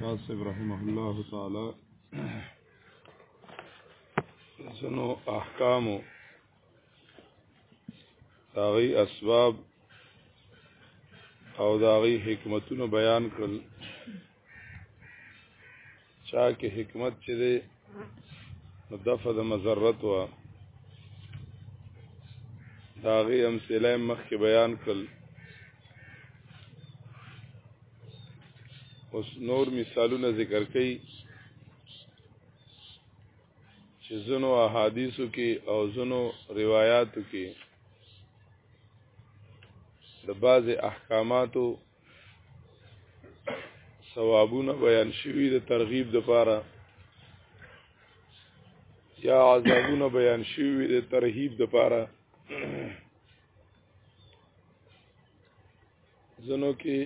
شاه صاحب رحمه الله تعالی زنو احکامو داغي اسباب او داغي حکمتونو بیان کړل چا کې حکمت چې دی نو دفع د مزرت و داغي امثله مخکې بیان کړل اوس نور مثالونه ذکر کړي چې زنو احادیثو کې او زنو روایاتو کې د بعض احکاماتو ثوابونه بیان شوي د ترغیب د پاره یا عذابونه بیان شوي د ترهیب د پاره زنو کې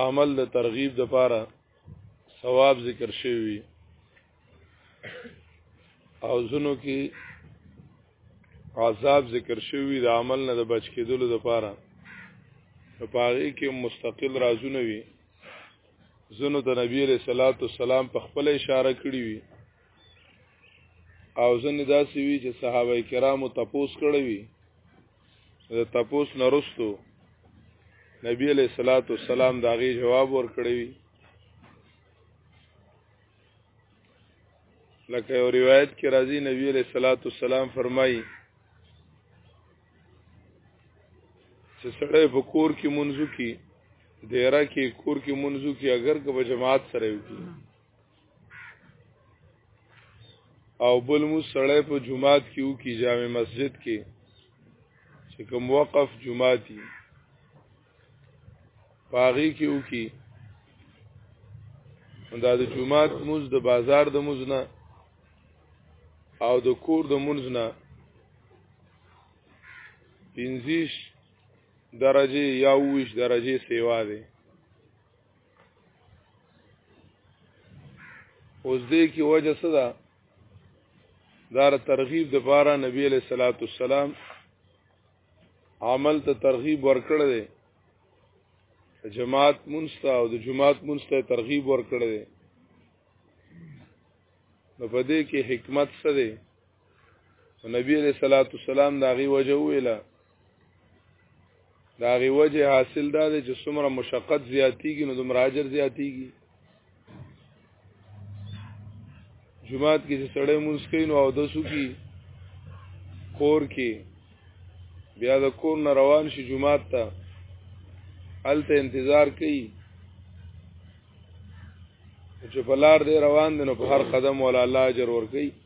عمل د ترغیب د پاره ثواب ذکر شوی او زنو کې عذاب ذکر شوی د عمل نه د بچ کېدلو د پاره په پاره کې مستقل رازونه وي زنو ته نبی عليه صلوات و سلام په خپل اشاره کړی وي او زنه داسې وی چې صحابه کرامو تپوس کړی وي د تپوس نرستو نبی علیہ الصلوۃ والسلام داغي جواب ورکړی وی لکه یو روایت کې راځي نبی علیہ الصلوۃ والسلام فرمایي چې سړی په کور کې منځو کې دیره کې کور کې منځو کې اگر که په جماعت سره وي او بل مو سړی په جمعات کې او کې جامع مسجد کې چې کوم وقف جمعاتي پاغي کې او کې دا د جمعات موز د بازار د موز نه او د کور د موز نه پنځیش درجه یا ویش درجه سیوا دی اوس دې کې وجه څه ده دار ترغیب د بارا نبی علیہ الصلوۃ والسلام عمل ته ترغیب ورکړ دی جماعت منستا او د جماعت منستا ترغیب ورکړ دی نو په دې کې حکمت څه دی نبی علیہ الصلوۃ والسلام دا غي وجه ویلا دا غي وجه حاصل دا دی چې څومره مشقت زیاتیږي نو دومره اجر زیاتیږي جمعات کې چې سړی مونږ کوي نو او دسو کې کور کې بیا د کور نه روان شي جمعات ته الته انتظار کوي چې په لار دی روان دی نو په هر قدم ولا الله اجر ور کوي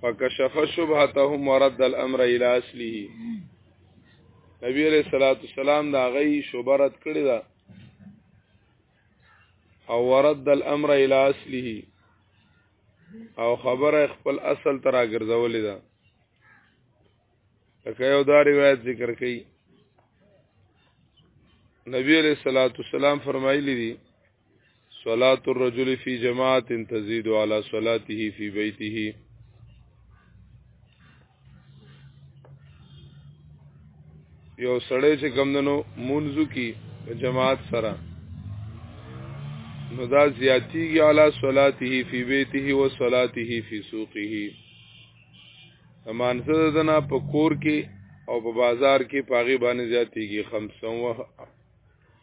فکشف شبهتهم ورد الامر الى اصله نبی علیہ الصلوۃ والسلام دا غي شوبرت کړی دا او ورد الامر الى اصله او خبره خپل اصل ترا ګرځولې ده لکه یو دا روایت ذکر کړي نبی علیہ الصلوۃ والسلام فرمایلی دی صلاة الرجل فی جماعت تزید علی صلاته فی بیته یو سړی چې کمدنو منځو کی جماعت سره نو دا زیاتیږي علی صلاته فی بیته و صلاته فی سوقه امانته دنا په کور کې او په بازار کې پاغي باندې زیاتیږي 500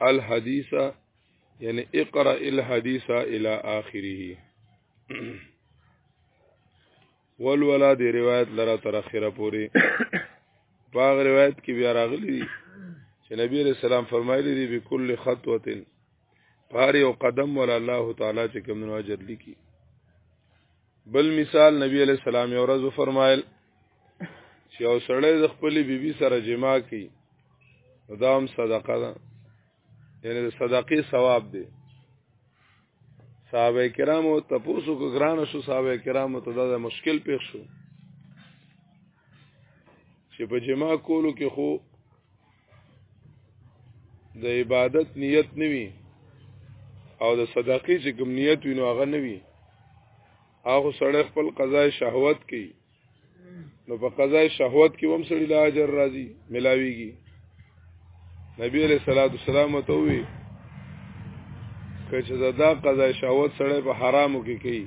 الحديث یعنی اقرا الحديث الى اخره ولولا دی روایت لرا تر اخره پوری باغ روایت کې بیا راغلی دی چې نبی رسول سلام فرمایلی دی بكل خطوه پاره او قدم ولا الله تعالی چې کوم نو اجر لیکي بل مثال نبی علیہ السلام یو ورځ فرمایل چې او سړی د خپلې بیبي سره جما کوي دا هم صدقه ده یعنی د صدقې ثواب دی صحابه کرامو تپوسو کو ګران شو صحابه کرامو ته دا مشکل پیښ شو چې په جما کولو کې خو د عبادت نیت نوي او د صدقې چې کوم نیت وینو هغه نوي هغه سړی خپل قضای شهوت کوي نو په قضای شهوت کې هم سړي لا اجر راځي ملاويږي نبی علیہ الصلوۃ والسلام ته وی کچه دا قضای شهوت سړی په حرامو کې کوي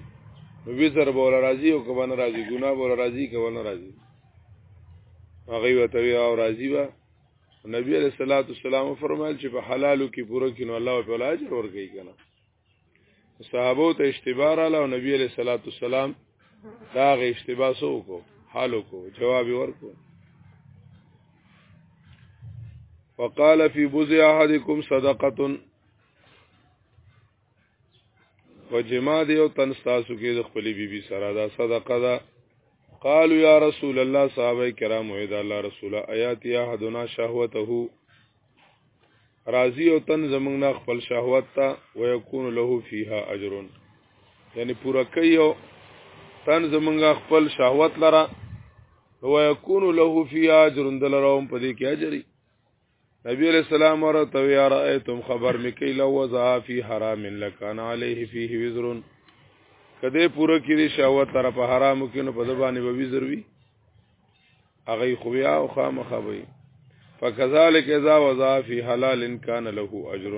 نو وی سره بول راضي او کبن راضي ګنا بول راضي کبن راضي هغه وته وی او راضي وا نبی علیہ الصلوۃ والسلام فرمایل چې په حلالو کې پوره کینو الله تعالی اجر ورکړي کنه صحابه ته اشتباه را لاو نبی علیہ الصلوۃ والسلام دا غ اشتباه سو کو حال کو جواب ورکو وقال فی بوز احدکم صدقه وجما دی او تن تاسو کې د خپلې بیبي سره دا صدقه ده قالو یا رسول الله صحابه کرام وې دا الله رسول آیات یا حدنا شهوته راضی او تن زمنګ نه خپل شهوت ته ويكون له فيها اجر یعنی پورا کوي او تن زمنګ خپل شهوت لره ويكون له فيها اجر دلروم پدې کې اجري نبی علیہ السلام ورته یا رایتم خبر مکی لو وزا فی حرام لکان علیه فیه وزر کده پوره کړي شهوت طرف حرام کینو په دبانې به وزر وی هغه خو بیا او خامخه وي فکذالک اذا وضع فی حلال کان له اجر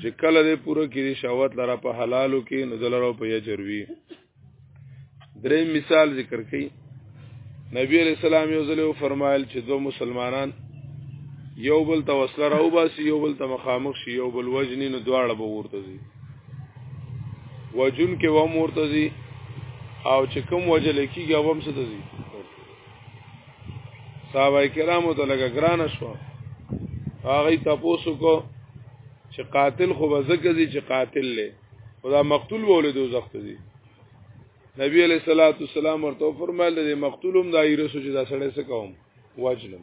چې کله دې پوره کړي شهوت لره په حلالو کې نو دلرو په اجر وی درې مثال ذکر کړي نبی علیہ السلام یو ځل فرمایل چې دو مسلمانان یو بل ته وسله راو باسي یو بل ته مخامخ شي یو بل وجنی نو دواړه به ورته زی وجن کې و مورته زی او چې کوم وجل کیږي هغه هم ستځي صحابه کرامو ته لګه ګران شو هغه تاسو کو چې قاتل خو بزکه دي چې قاتل لې خدا مقتول وولې دوزخ ته دي نبی علیہ الصلوۃ والسلام ورته فرمایله دې مقتولم دایره سوچ دا سړی څه کوم واجلم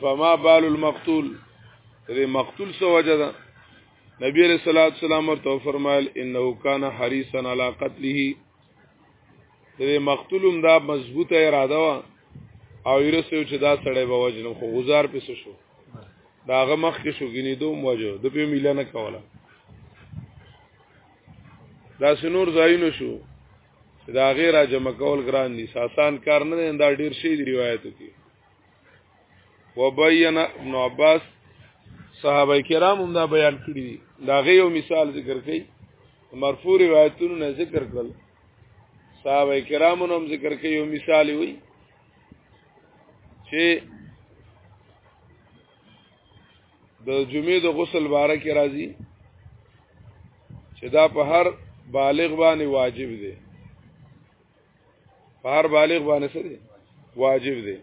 فما بال المقتول دې مقتول سو وجه ده نبی علیہ الصلوۃ والسلام ورته فرمایل انه کان حریصا علی قتله دې مقتولم دا مضبوطه اراده وا او یرسو چې دا سړی به وجنم خو گزار پس شو داغه مخ کې شو غنی دوم وجه د په میله نه کوله دا سنور زاینو شو دا غیر جمع کول ګران دي ساسان کار نه دا ډیر شی دی روایتو کې وبین ابن عباس صحابه کرام هم دا بیان کړی دی دا غي یو مثال ذکر کړي مرفوع روایتونو نه ذکر کړل صحابه کرام هم ذکر کړي یو مثال وي چې د جمعې د غسل باره کې راځي چې دا په هر بالغ باندې واجب دی بار بالغ باندې څه دي واجب دي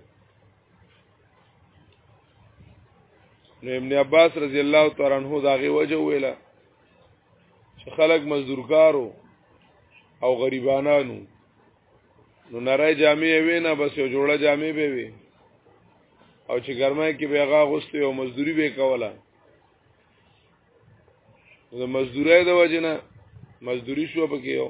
نو ابن عباس رضی الله تعالی عنہ دا غي وجه ویلا چې خلک مزدورکارو او غریبانانو نو نړۍ جامع وي نه بس یو جوړه جامع به وي او چې ګرمای کې به هغه غوستي او مزدوري به کوله د مزدورای د وجنه مزدوري شو پکې یو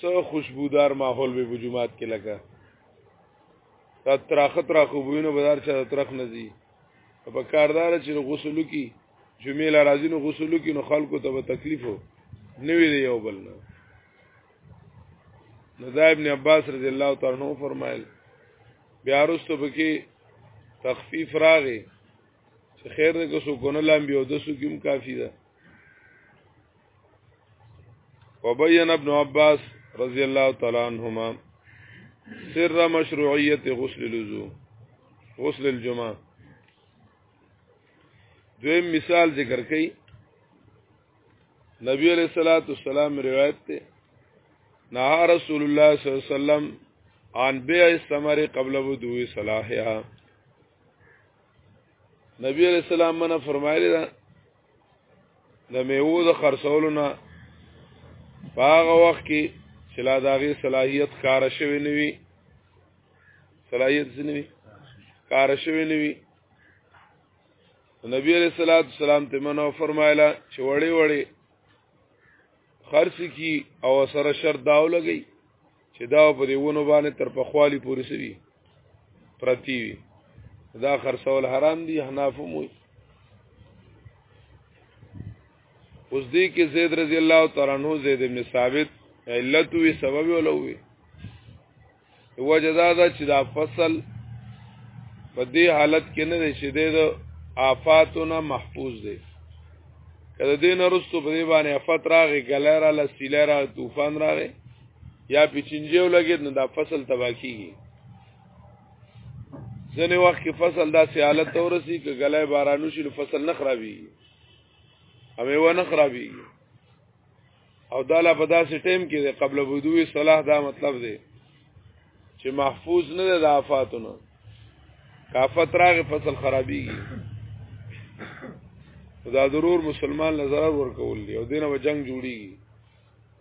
سو خوشبودار ماحول به په جمعات کې لګا دا تراخ تراخ وبوینه بازار چا ترخ نزي په کاردار چې غسل کی جمعې لا راځي نو غسل کی نو خلکو ته به تکلیف وو نوی دی یو بل نه ندا ابن عباس رضی الله تعالی عنہ فرمایل بیا وروسته بکی تخفیف راغی چې خیر دې کو سو ګونه لام بیا د سو کوم کافی ده وبين ابن عباس رضی الله تعالی عنهما سر مشروعیت غسل الوضو غسل الجمعه دویم مثال ذکر کړي نبی علیہ الصلوۃ والسلام روایت ته نهى رسول الله صلی الله علیه وسلم عن بيع الثمر قبل وضوء صلاحها نبی علیہ السلام منه فرمایلی دا د میوو د خرڅولو نه په هغه وخت کې چې لا د هغې صلاحیت کار شوی نه وي صلاحیت ځینې وي کار شوی نه وي نبی علیہ الصلوۃ والسلام ته منو فرمایله چې وړي وړي خرڅ کی او سره شرط داو لګي چې دا په دې ونو باندې تر پخوالي پورې سوي پرتی وي دا خرڅول حرام دي حناف مو اوس دې کې زید رضی الله تعالی عنہ زید ابن ثابت علت وی سبب ولوي وجه دا ده چې دا فصل په دې حالت کې نه دی چې د آفاتونه محفوظ دی کله دین رستو په دې باندې افات راغی ګلرا لسیلرا طوفان راغی یا پیچنجیو لګید نو دا فصل تبا کیږي ځنې وخت کې فصل دا سیالت تورسی که غلای بارانو شي نو فصل نه خرابي او یو نه خرابي او دا لا په داسې ټیم کې قبل بدوی صلاح دا مطلب دی چې محفوظ نه ده د آفاتونو کافت راغ فصل خرابيږي دا ضرور مسلمان لزرار ورکول دی او دینه و جنگ جوړیږي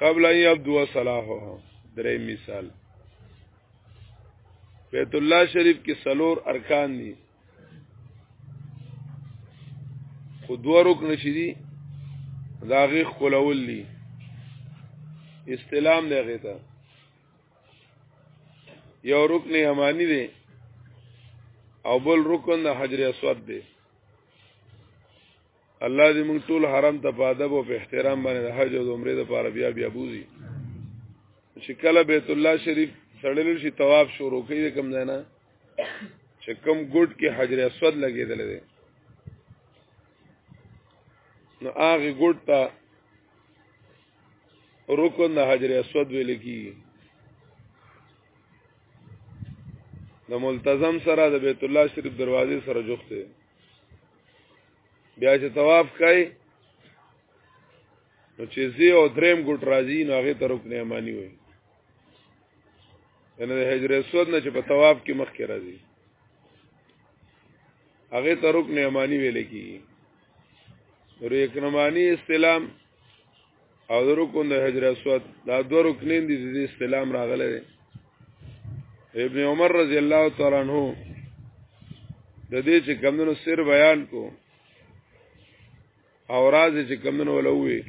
قبل ان يبدو صلاحه درې مثال بیت الله شریف کې سلور ارکان دي خو دوه رکن شې دي دا غي خپلول دي استلام دی هغه ته یو رکن یمانی دی او بل رکن د حجر اسود دی الله دې موږ ټول حرم ته په ادب او په احترام باندې د حج او عمره لپاره بیا بیا بوزي چې کله بیت الله شریف سړل شي طواف شروع کوي کوم ځای نه چې کوم ګډ کې حجر اسود لګیدل دي نو هغه ګډ ته رکن د حجر اسود ویل کی د ملتزم سره د بیت الله شریف دروازې سره جوخته بیا چې طواف کوي نو چې زی او دریم ګټ راځي نو هغه ته رکن یمانی وي ان د حجر اسود نه چې په طواف کې مخ کې راځي هغه ته رکن یمانی ویل کیږي رکن یمانی استلام او د رکن د حجر اسود دا دو رکنین دي د استلام راغله دي ابن عمر رضی الله تعالی عنہ د دې چې کمونو سر بیان کو او راز چې کمونو ولوي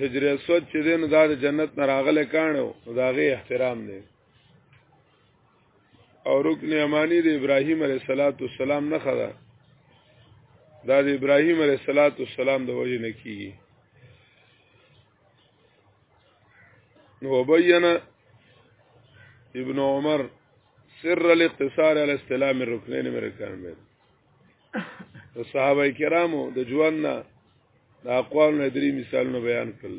حجر اسود چې دین دا د جنت نه راغله کانو دا غي احترام دی او رکن یمانی د ابراهیم علیه صلوات و سلام نه خدا دا د ابراهیم علیه صلوات و سلام د وجه نه کیږي نو وبینه ابن عمر سر الاقتصار على استلام الركنين من ركان بيت د صحابه کرامو د ژوند نه د اقوال نه درې مثالونه بیان کړل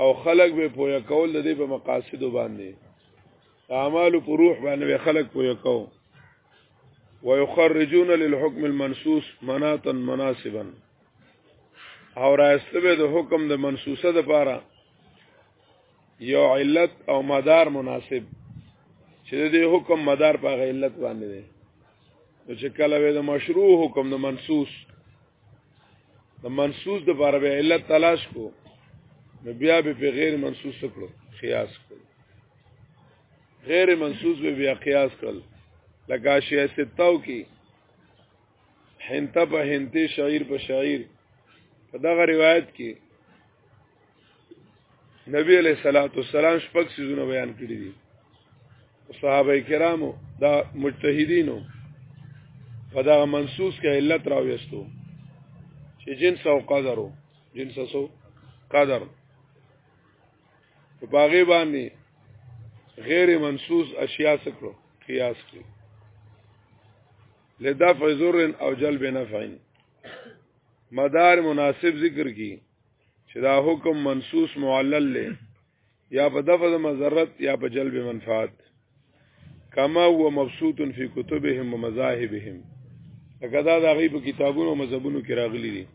او خلق به پویا کول د دې په مقاصد باندې اعمال په روح باندې خلق پویا کو ويخرجون للحكم المنصوص مناتا مناسبا او راستبه د حکم د منصوصه د پاره یو علت او مدار مناسب چې د حکم مدار په علت باندې دی چې کله د مشروع حکم د منصوص د منصوص د بار به علت تلاش کو نو بیا به په غیر منصوص کړو قیاس کړو غیر منصوص به بیا قیاس کړل لکه شی ستاو کی هنته په هنته شاعر په شاعر په دغه روایت کې نبی علیہ الصلوۃ والسلام شپږ سيزونه بیان کړی دي صحابه کرامو دا مجتهدینو په دا منسوس کې علت راوېستو چې جنس او قدرو جنس او قدر په باغې باندې غیر منسوس اشیاء سکړو قیاس کړو لدفع ضر او جلب نفع مدار مناسب ذکر کی چې دا حکم منصوص معلل لې یا په دفع د مزرت یا په جلب منفعت کما هو مبسوط فی کتبهم و مذاهبهم لکه دا د غیب کتابونو او مذهبونو کې راغلي دي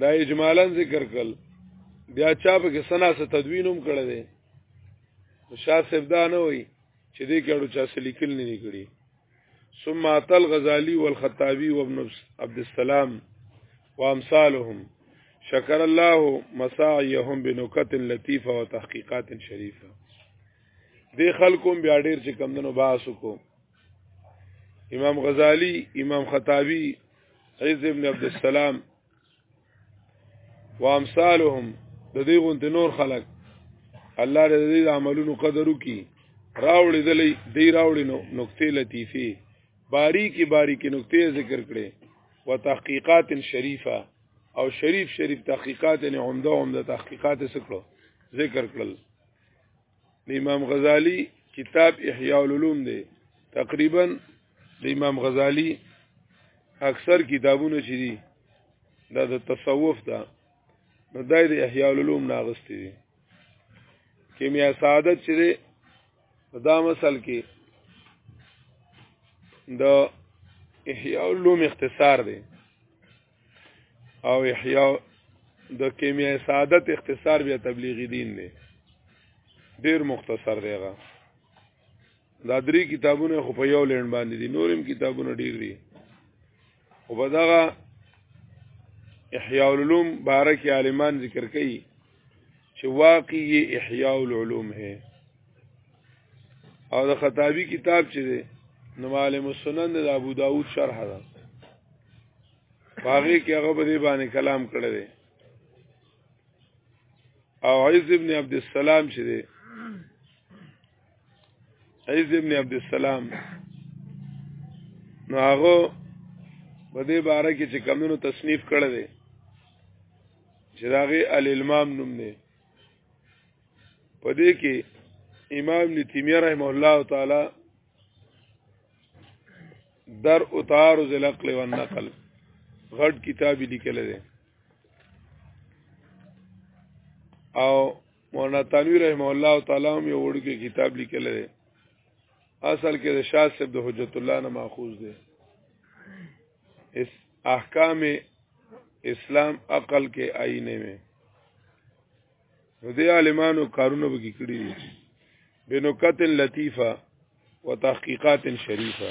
دا اجمالا ذکر کړ بیا چا په کې سنا سره تدوینوم کړی دی شاه صاحب دا نه وای چې دې کېړو چا سلیکل نه نکړي ثم اتى الغزالي والخطابي وابن عبد السلام وامثالهم شکر الله مساعيهم بنکت لطيفه وتحقيقات شريفه دې خلکو بیا ډیر چې کمندونو باسو کو امام غزالی امام خطابی عز ابن عبد السلام وامثالهم د دې غونت نور خلق الله دې دې عملونو قدر وکي راوړې دلې دې راوړې نو نقطې لطیفه باریکی باریکی نقطې ذکر کړې وتحقیقات شریفه او شریف شریف تحقیقات نه عمده عمده تحقیقات سکړو ذکر کړل د امام غزالی کتاب احیاء العلوم دی تقریبا د امام غزالی اکثر کتابونه چې دي دا د تصوف ده نو دای د احیاء العلوم ناغستی دي کیمیا سعادت چې دی دا مسل کې د احیاء العلوم اختصار دی او احیاء د کیمیا سعادت اختصار بیا تبلیغی دین دی ډیر مختصر دیغه دا درې کتابونه خو په یو لړن باندې دي نورم کتابونه ډیر دي او په دغه احیاء العلوم بارک عالمان ذکر کوي چې واقعي احیاء العلوم ہے او د خطابی کتاب چې دی نو معلم السنن د ابو داود شرح ده باغی کې هغه به دې باندې کلام کړی دی او عز ابن عبد السلام چې دی عز ابن عبد السلام نو هغه په دې باره کې چې کمونو تصنیف کړی دی چې داغه الالمام نوم دی په دې کې امام ابن تیمیه رحم الله تعالی در اتار زلقل و نقل غټ کتاب لیکل دی او مولانا تنوی رحم الله تعالی هم یو وړکی کتاب لیکل دی اصل کې د شاه صاحب د حجت الله نه ماخوذ دی اس احکام اسلام عقل کې آئینه میں نو دی عالمانو کارونه به کړی دي بنکت لطیفه وتحقیقات شریفه